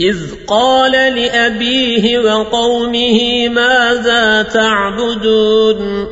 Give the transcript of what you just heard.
إذ قال لأبيه وقومه ماذا تعبدون؟